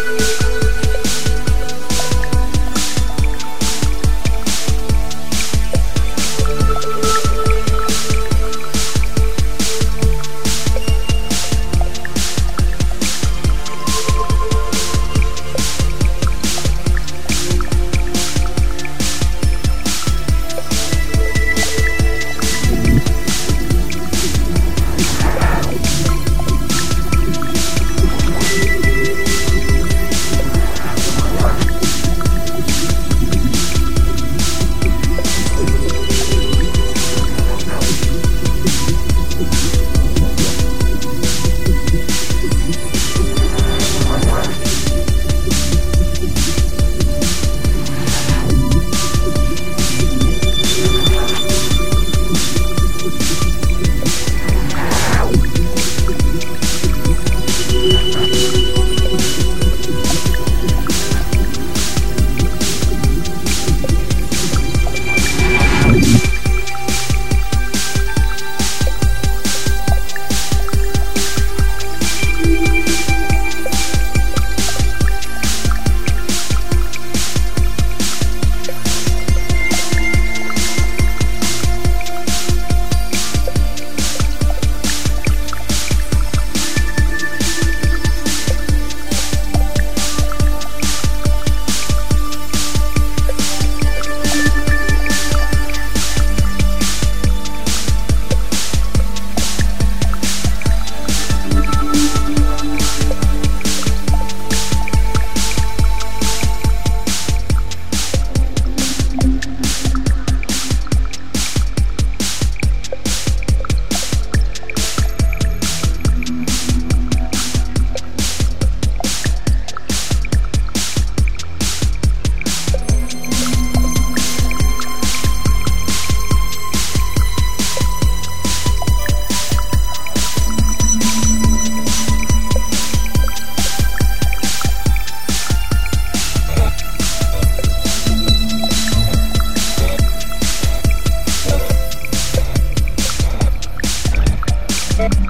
Thank Thank